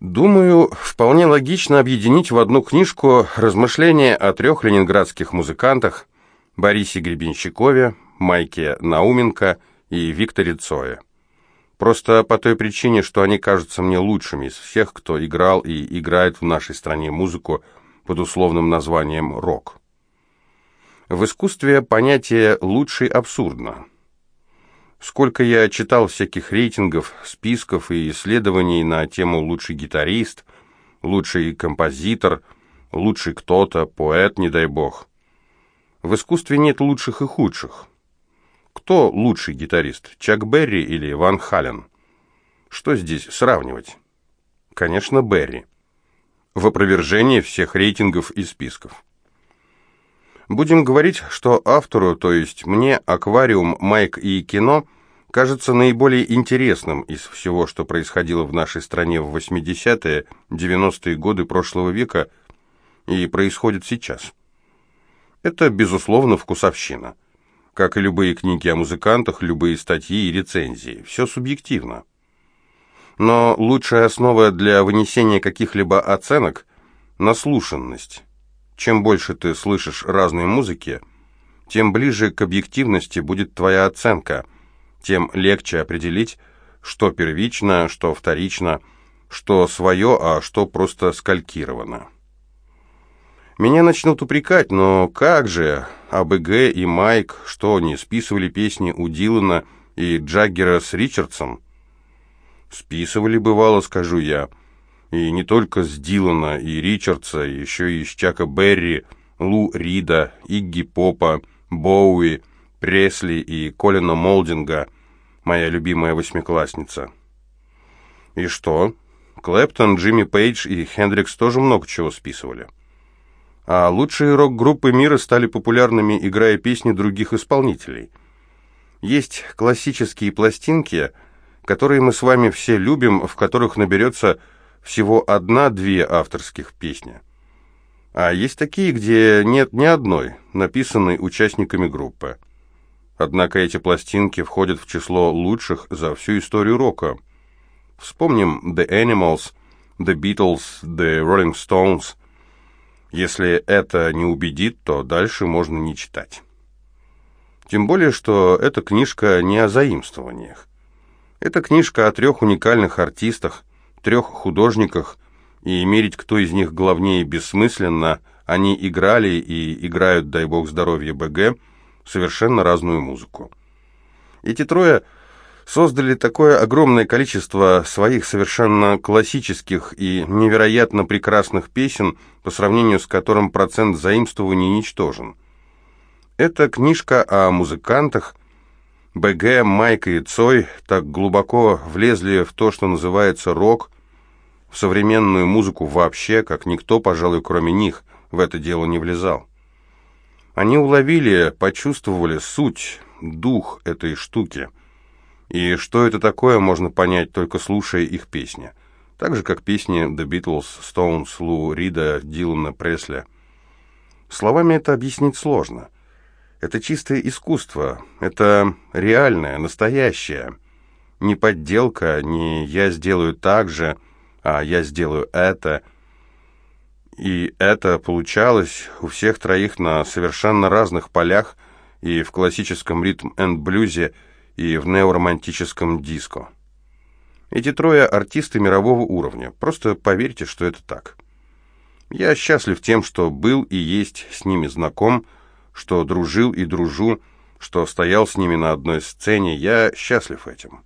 Думаю, вполне логично объединить в одну книжку размышления о трех ленинградских музыкантах Борисе Гребенщикове, Майке Науменко и Викторе Цое. Просто по той причине, что они кажутся мне лучшими из всех, кто играл и играет в нашей стране музыку под условным названием «рок». В искусстве понятие «лучший» абсурдно. Сколько я читал всяких рейтингов, списков и исследований на тему «лучший гитарист», «лучший композитор», «лучший кто-то», «поэт, не дай бог». В искусстве нет лучших и худших. Кто лучший гитарист, Чак Берри или Ван Хален? Что здесь сравнивать? Конечно, Берри. В опровержении всех рейтингов и списков. Будем говорить, что автору, то есть мне, аквариум, Майк и кино, кажется наиболее интересным из всего, что происходило в нашей стране в 80-е, 90-е годы прошлого века и происходит сейчас. Это, безусловно, вкусовщина. Как и любые книги о музыкантах, любые статьи и рецензии. Все субъективно. Но лучшая основа для вынесения каких-либо оценок – наслушанность. Чем больше ты слышишь разной музыки, тем ближе к объективности будет твоя оценка, тем легче определить, что первично, что вторично, что свое, а что просто скалькировано. Меня начнут упрекать, но как же, АБГ и Майк, что они списывали песни у Дилана и Джаггера с Ричардсом? Списывали, бывало, скажу я. И не только с Дилана и Ричардса, еще и с Чака Берри, Лу Рида, Игги Попа, Боуи, Пресли и Колина Молдинга, моя любимая восьмиклассница. И что? Клэптон, Джимми Пейдж и Хендрикс тоже много чего списывали. А лучшие рок-группы мира стали популярными, играя песни других исполнителей. Есть классические пластинки, которые мы с вами все любим, в которых наберется всего одна-две авторских песни. А есть такие, где нет ни одной, написанной участниками группы. Однако эти пластинки входят в число лучших за всю историю рока. Вспомним The Animals, The Beatles, The Rolling Stones. Если это не убедит, то дальше можно не читать. Тем более, что эта книжка не о заимствованиях. Это книжка о трех уникальных артистах, трех художниках, и мерить, кто из них главнее, бессмысленно. Они играли и играют, дай бог здоровья, БГ, совершенно разную музыку. Эти трое создали такое огромное количество своих совершенно классических и невероятно прекрасных песен, по сравнению с которым процент заимствований ничтожен. Это книжка о музыкантах, БГ, Майк и Цой так глубоко влезли в то, что называется рок, современную музыку вообще, как никто, пожалуй, кроме них, в это дело не влезал. Они уловили, почувствовали суть, дух этой штуки. И что это такое, можно понять, только слушая их песни. Так же, как песни The Beatles, Stones, Лу, Рида, Дилана, Пресли. Словами это объяснить сложно. Это чистое искусство, это реальное, настоящее. Не подделка, не «я сделаю так же», а я сделаю это. И это получалось у всех троих на совершенно разных полях и в классическом ритм-энд-блюзе, и в неоромантическом диско. Эти трое артисты мирового уровня. Просто поверьте, что это так. Я счастлив тем, что был и есть с ними знаком, что дружил и дружу, что стоял с ними на одной сцене. Я счастлив этим.